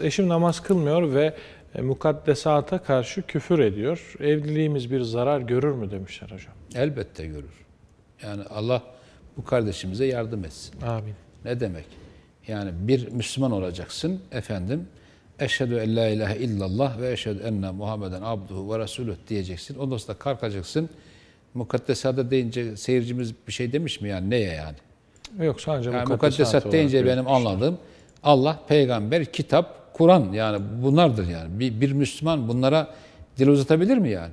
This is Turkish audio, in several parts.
Eşim namaz kılmıyor ve e, mukaddesata karşı küfür ediyor. Evliliğimiz bir zarar görür mü demişler hocam. Elbette görür. Yani Allah bu kardeşimize yardım etsin. Amin. Ne demek? Yani bir Müslüman olacaksın efendim. Eşhedü en la ilahe illallah ve eşhedü enne Muhammeden abduhu ve resuluh diyeceksin. Ondan sonra kalkacaksın. Mukaddesada deyince seyircimiz bir şey demiş mi yani neye yani? Yok sadece Yani mukaddesat deyince benim anladığım Allah, peygamber, kitap, Kur'an yani bunlardır yani. Bir, bir Müslüman bunlara dil uzatabilir mi yani?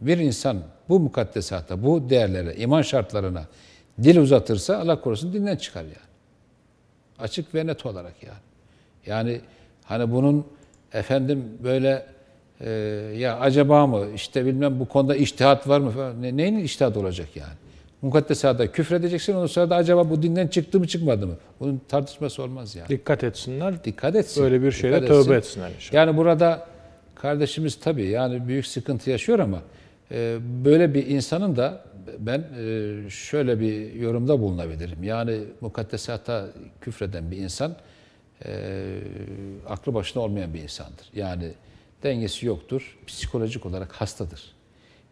Bir insan bu mukaddesata, bu değerlere, iman şartlarına dil uzatırsa Allah korusun dinden çıkar yani. Açık ve net olarak yani. Yani hani bunun efendim böyle e, ya acaba mı işte bilmem bu konuda iştihat var mı falan. Ne, neyin iştihat olacak yani? Mukaddesata küfredeceksin ondan sonra da acaba bu dinden çıktı mı çıkmadı mı? Bunun tartışması olmaz yani. Dikkat etsinler. Dikkat etsin. Böyle bir şeyle dikkat tövbe etsin. etsinler inşallah. Yani burada kardeşimiz tabii yani büyük sıkıntı yaşıyor ama e, böyle bir insanın da ben e, şöyle bir yorumda bulunabilirim. Yani mukaddesata küfreden bir insan e, aklı başında olmayan bir insandır. Yani dengesi yoktur, psikolojik olarak hastadır.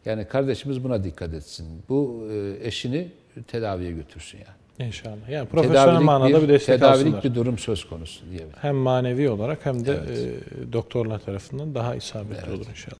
Yani kardeşimiz buna dikkat etsin. Bu e, eşini tedaviye götürsün yani. İnşallah. Yani profesyonel manada bir, destek tedavilik alsınlar. bir durum söz konusu diyebilirim. Hem manevi olarak hem de e, doktorlar tarafından daha isabetli olur inşallah.